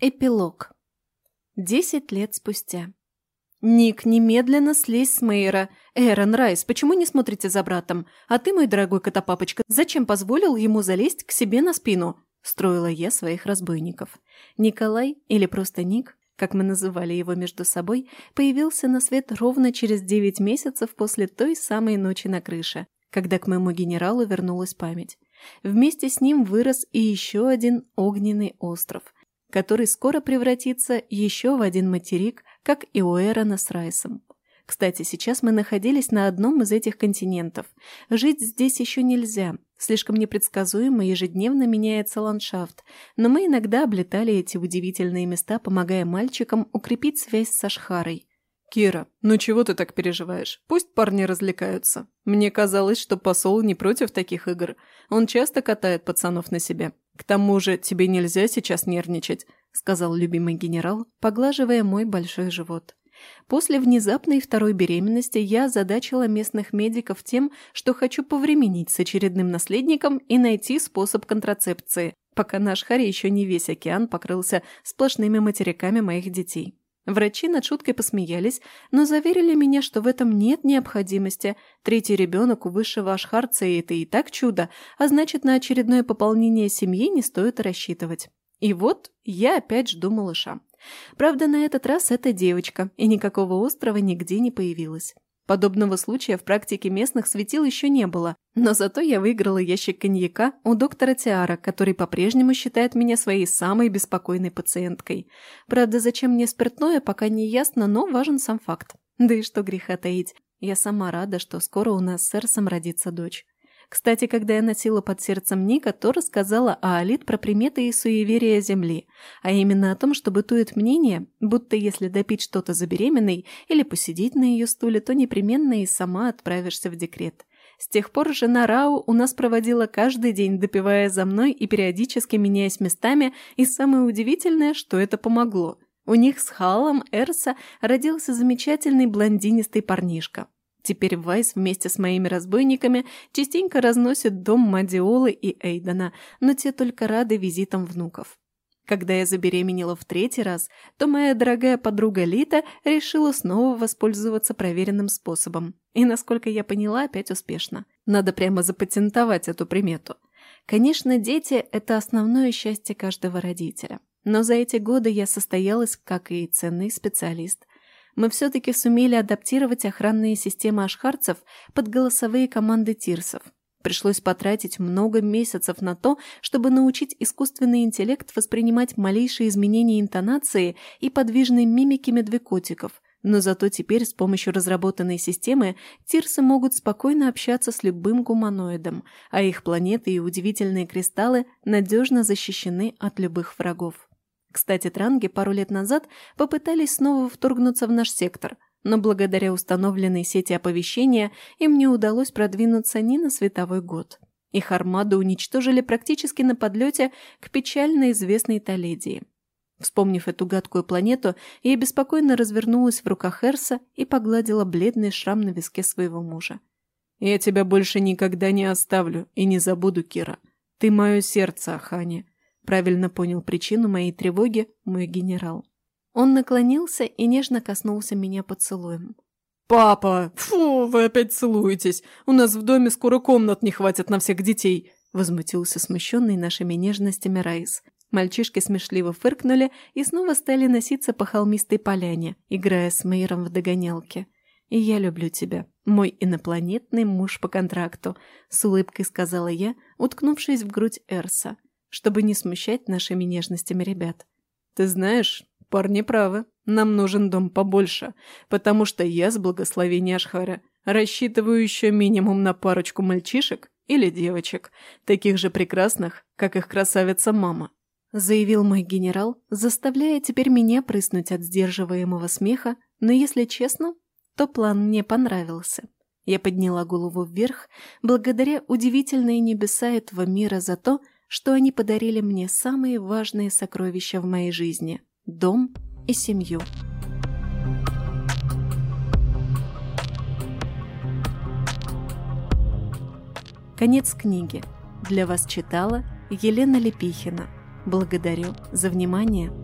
Эпилог. Десять лет спустя. «Ник, немедленно слезь с Мейера. Эрон, Райс, почему не смотрите за братом? А ты, мой дорогой котопапочка, зачем позволил ему залезть к себе на спину?» Строила я своих разбойников. Николай, или просто Ник, как мы называли его между собой, появился на свет ровно через девять месяцев после той самой ночи на крыше, когда к моему генералу вернулась память. Вместе с ним вырос и еще один огненный остров – который скоро превратится еще в один материк, как и у Эрона с Райсом. Кстати, сейчас мы находились на одном из этих континентов. Жить здесь еще нельзя. Слишком непредсказуемо ежедневно меняется ландшафт, но мы иногда облетали эти удивительные места, помогая мальчикам укрепить связь с Ашхарой. «Кира, ну чего ты так переживаешь? Пусть парни развлекаются. Мне казалось, что посол не против таких игр. Он часто катает пацанов на себе. «К тому же тебе нельзя сейчас нервничать», – сказал любимый генерал, поглаживая мой большой живот. После внезапной второй беременности я задачила местных медиков тем, что хочу повременить с очередным наследником и найти способ контрацепции, пока наш Хари еще не весь океан покрылся сплошными материками моих детей. Врачи над шуткой посмеялись, но заверили меня, что в этом нет необходимости. Третий ребенок у высшего ашхарца – это и так чудо, а значит, на очередное пополнение семьи не стоит рассчитывать. И вот я опять жду малыша. Правда, на этот раз это девочка, и никакого острова нигде не появилось. Подобного случая в практике местных светил еще не было, но зато я выиграла ящик коньяка у доктора Тиара, который по-прежнему считает меня своей самой беспокойной пациенткой. Правда, зачем мне спиртное, пока не ясно, но важен сам факт. Да и что греха таить, я сама рада, что скоро у нас с Эрсом родится дочь. Кстати, когда я носила под сердцем Ника, то рассказала Аалит про приметы и суеверия Земли, а именно о том, что бытует мнение, будто если допить что-то за беременной или посидеть на ее стуле, то непременно и сама отправишься в декрет. С тех пор жена Рау у нас проводила каждый день, допивая за мной и периодически меняясь местами, и самое удивительное, что это помогло. У них с Халом Эрса родился замечательный блондинистый парнишка. Теперь Вайс вместе с моими разбойниками частенько разносит дом Мадиолы и Эйдена, но те только рады визитам внуков. Когда я забеременела в третий раз, то моя дорогая подруга Лита решила снова воспользоваться проверенным способом. И, насколько я поняла, опять успешно. Надо прямо запатентовать эту примету. Конечно, дети – это основное счастье каждого родителя. Но за эти годы я состоялась как и ценный специалист, мы все-таки сумели адаптировать охранные системы ашхарцев под голосовые команды тирсов. Пришлось потратить много месяцев на то, чтобы научить искусственный интеллект воспринимать малейшие изменения интонации и подвижной мимики медвекотиков, но зато теперь с помощью разработанной системы тирсы могут спокойно общаться с любым гуманоидом, а их планеты и удивительные кристаллы надежно защищены от любых врагов. Кстати, транги пару лет назад попытались снова вторгнуться в наш сектор, но благодаря установленной сети оповещения им не удалось продвинуться ни на световой год. Их армаду уничтожили практически на подлете к печально известной Толедии. Вспомнив эту гадкую планету, я беспокойно развернулась в руках Эрса и погладила бледный шрам на виске своего мужа. «Я тебя больше никогда не оставлю и не забуду, Кира. Ты мое сердце, Ахани. Правильно понял причину моей тревоги мой генерал. Он наклонился и нежно коснулся меня поцелуем. «Папа! Фу, вы опять целуетесь! У нас в доме скоро комнат не хватит на всех детей!» Возмутился смущенный нашими нежностями Райс. Мальчишки смешливо фыркнули и снова стали носиться по холмистой поляне, играя с Мейром в догонялке. «И я люблю тебя, мой инопланетный муж по контракту», — с улыбкой сказала я, уткнувшись в грудь Эрса чтобы не смущать нашими нежностями ребят. «Ты знаешь, парни правы, нам нужен дом побольше, потому что я с благословения Ашхара рассчитываю еще минимум на парочку мальчишек или девочек, таких же прекрасных, как их красавица-мама», заявил мой генерал, заставляя теперь меня прыснуть от сдерживаемого смеха, но, если честно, то план мне понравился. Я подняла голову вверх, благодаря удивительные небеса этого мира за то, что они подарили мне самые важные сокровища в моей жизни – дом и семью. Конец книги. Для вас читала Елена Лепихина. Благодарю за внимание.